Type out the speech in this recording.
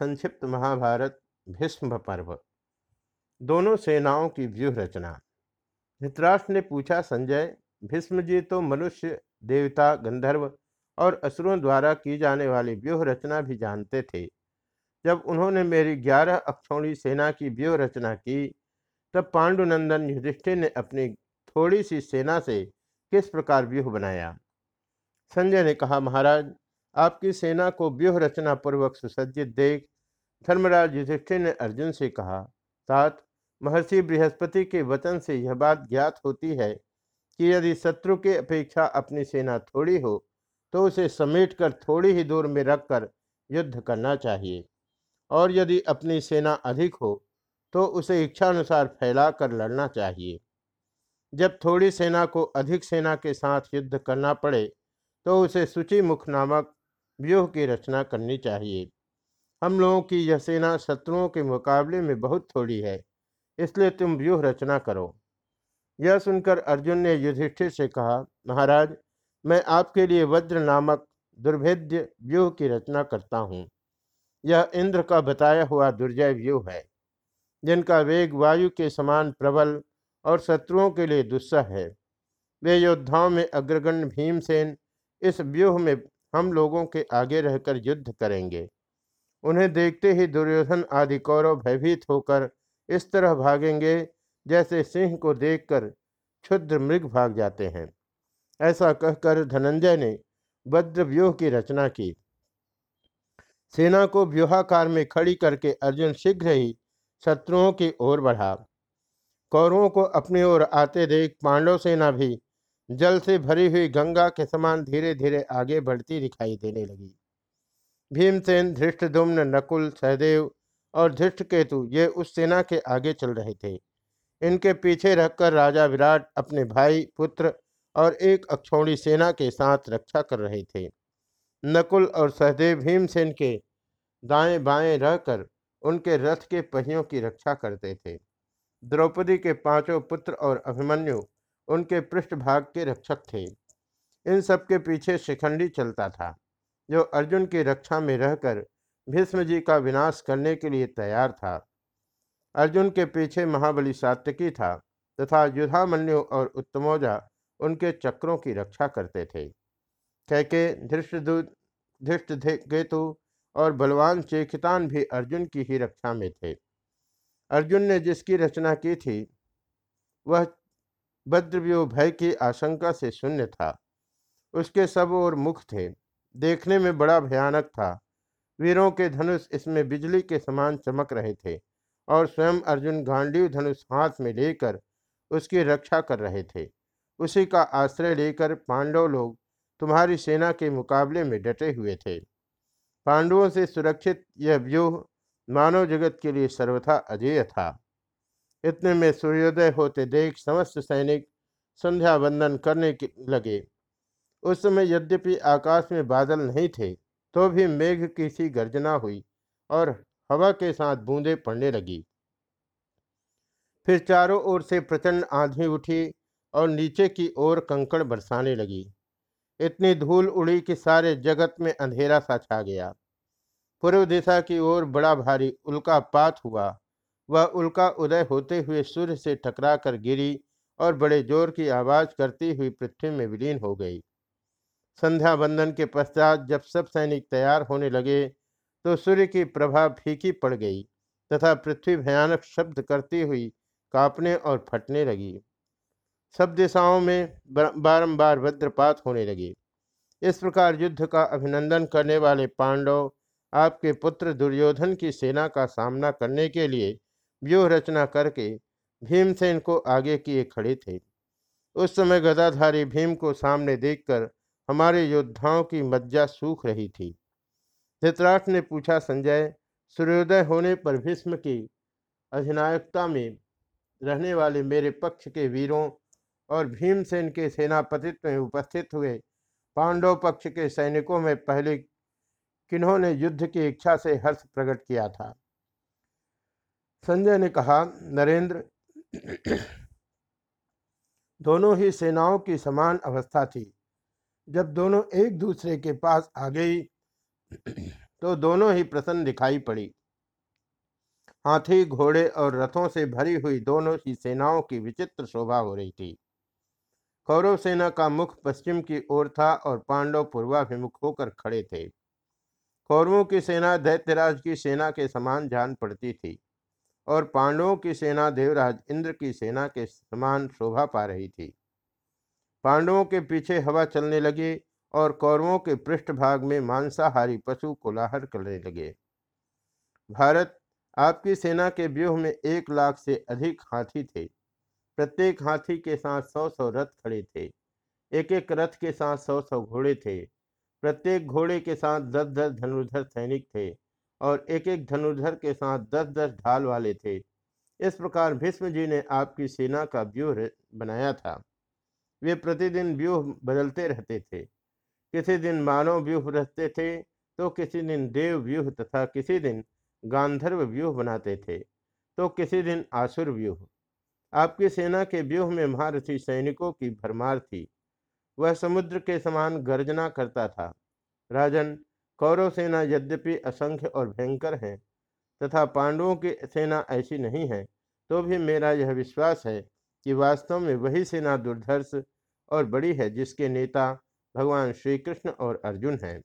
संक्षिप्त महाभारत, भीष्म पर्व। दोनों सेनाओं की व्यूह रचना धृतराष्ट्र ने पूछा संजय, भीष्म जी तो मनुष्य, देवता, गंधर्व और असुरों द्वारा की जाने वाली व्यूह रचना भी जानते थे। जब उन्होंने मेरी ग्यारह अक्षौणी सेना की व्यूह रचना की, तब पांडुनंदन युधिष्ठिर ने अपनी थोड़ी सी सेना से किस प्रकार व्यूह बनाया? संजय ने कहा, महाराज आपकी सेना को व्यूह रचना पूर्वक सुसज्जित देख धर्मराज युधिष्ठिर ने अर्जुन से कहा तात महर्षि बृहस्पति के वचन से यह बात ज्ञात होती है कि यदि शत्रु के अपेक्षा अपनी सेना थोड़ी हो तो उसे समेटकर थोड़ी ही दूर में रखकर युद्ध करना चाहिए। और यदि अपनी सेना अधिक हो तो उसे इच्छानुसार फैलाकर लड़ना चाहिए। जब थोड़ी सेना को अधिक सेना के साथ युद्ध करना पड़े तो उसे सूची मुख नामक व्यूह की रचना करनी चाहिए। हम लोगों की यह सेना शत्रुओं के मुकाबले में बहुत थोड़ी है, इसलिए तुम व्यूह रचना करो। यह सुनकर अर्जुन ने युधिष्ठिर से कहा, महाराज, मैं आपके लिए वज्र नामक दुर्भेद्य व्यूह की रचना करता हूँ। यह इंद्र का बताया हुआ दुर्जय व्यूह है, जिनका वेग वायु के समान प्रबल और शत्रुओं के लिए दुस्सह है। वे योद्धाओं में अग्रगण्य भीमसेन इस व्यूह में हम लोगों के आगे रहकर युद्ध करेंगे। उन्हें देखते ही दुर्योधन आदि कौरव भयभीत होकर इस तरह भागेंगे जैसे सिंह को देखकर क्षुद्र मृग भाग जाते हैं। ऐसा कहकर धनंजय ने वज्र व्यूह की रचना की। सेना को व्यूहाकार में खड़ी करके अर्जुन शीघ्र ही शत्रुओं की ओर बढ़ा। कौरवों को अपनी ओर आते देख पांडव सेना भी जल से भरी हुई गंगा के समान धीरे धीरे आगे बढ़ती दिखाई देने लगी। भीमसेन धृष्टधुम्न नकुल, सहदेव और धृष्टकेतु, ये उस सेना के आगे चल रहे थे। इनके पीछे रखकर राजा विराट अपने भाई, पुत्र और एक अक्षौणी सेना के साथ रक्षा कर रहे थे। नकुल और सहदेव भीमसेन के दाएँ बाएँ रहकर उनके रथ के पहियों की रक्षा करते थे। द्रौपदी के पाँचों पुत्र और अभिमन्यु उनके पृष्ठभाग के रक्षक थे। इन सबके पीछे शिखंडी चलता था, जो अर्जुन की रक्षा में रहकर भीष्म जी का विनाश करने के लिए तैयार था। अर्जुन के पीछे महाबली सात्यकी था तथा युधामन्यु और उत्तमोजा उनके चक्रों की रक्षा करते थे। कैके, धृष्टदूत धृष्ट केतु और बलवान चेखितान भी अर्जुन की ही रक्षा में थे। अर्जुन ने जिसकी रचना की थी, वह बद्रव्यूह भय की आशंका से शून्य था। उसके सब और मुख थे। देखने में बड़ा भयानक था। वीरों के धनुष इसमें बिजली के समान चमक रहे थे और स्वयं अर्जुन गांडीव धनुष हाथ में लेकर उसकी रक्षा कर रहे थे। उसी का आश्रय लेकर पांडव लोग तुम्हारी सेना के मुकाबले में डटे हुए थे। पांडवों से सुरक्षित यह व्यूह मानव जगत के लिए सर्वथा अजेय था। इतने में सूर्योदय होते देख समस्त सैनिक संध्या वंदन करने लगे। उस समय यद्यपि आकाश में बादल नहीं थे तो भी मेघ की सी गर्जना हुई और हवा के साथ बूंदें पड़ने लगी। फिर चारों ओर से प्रचंड आंधी उठी और नीचे की ओर कंकड़ बरसाने लगी। इतनी धूल उड़ी कि सारे जगत में अंधेरा सा छा गया। पूर्व दिशा की ओर बड़ा भारी उल्कापात हुआ। वह उल्का उदय होते हुए सूर्य से टकरा कर गिरी और बड़े ज़ोर की आवाज़ करती हुई पृथ्वी में विलीन हो गई। संध्या बंदन के पश्चात जब सब सैनिक तैयार होने लगे तो सूर्य की प्रभा फीकी पड़ गई तथा पृथ्वी भयानक शब्द करती हुई कांपने और फटने लगी। सब दिशाओं में बारंबार वज्रपात होने लगे। इस प्रकार युद्ध का अभिनंदन करने वाले पांडव आपके पुत्र दुर्योधन की सेना का सामना करने के लिए व्यूह रचना करके भीमसेन को आगे किए खड़े थे। उस समय गदाधारी भीम को सामने देखकर हमारे योद्धाओं की मज्जा सूख रही थी। धृतराष्ट्र ने पूछा, संजय, सूर्योदय होने पर भीष्म की अधिनायकता में रहने वाले मेरे पक्ष के वीरों और भीमसेन के सेनापतित्व में उपस्थित हुए पांडव पक्ष के सैनिकों में पहले किन्होंने युद्ध की इच्छा से हर्ष प्रकट किया था? संजय ने कहा, नरेंद्र, दोनों ही सेनाओं की समान अवस्था थी। जब दोनों एक दूसरे के पास आ गई तो दोनों ही प्रसन्न दिखाई पड़ी। हाथी, घोड़े और रथों से भरी हुई दोनों ही सेनाओं की विचित्र शोभा हो रही थी। कौरव सेना का मुख पश्चिम की ओर था और पांडव पूर्वाभिमुख होकर खड़े थे। कौरवों की सेना दैत्यराज की सेना के समान जान पड़ती थी। और पांडवों की सेना देवराज इंद्र की सेना के समान शोभा पा रही थी। पांडवों के पीछे हवा चलने लगी और कौरवों के पृष्ठभाग में मांसाहारी पशु कोलाहल करने लगे। भारत आपकी सेना के व्यूह में एक लाख से अधिक हाथी थे। प्रत्येक हाथी के साथ सौ सौ रथ खड़े थे। एक एक रथ के साथ सौ सौ घोड़े थे। प्रत्येक घोड़े के साथ दस दस धनुर्धर सैनिक थे। और एक एक धनुर्धर के साथ दस दस ढाल वाले थे। इस प्रकार भीष्म जी ने आपकी सेना का व्यूह बनाया था। वे प्रतिदिन व्यूह बदलते रहते थे। किसी दिन मानव व्यूह रचते थे तो किसी दिन देव व्यूह तथा किसी दिन गांधर्व व्यूह बनाते थे तो किसी दिन आसुर व्यूह। आपकी सेना के व्यूह में महारथी सैनिकों की भरमार थी। वह समुद्र के समान गर्जना करता था। राजन कौरव सेना यद्यपि असंख्य और भयंकर है, तथा पांडवों की सेना ऐसी नहीं है तो भी मेरा यह विश्वास है कि वास्तव में वही सेना दुर्धर्ष और बड़ी है जिसके नेता भगवान श्री कृष्ण और अर्जुन हैं।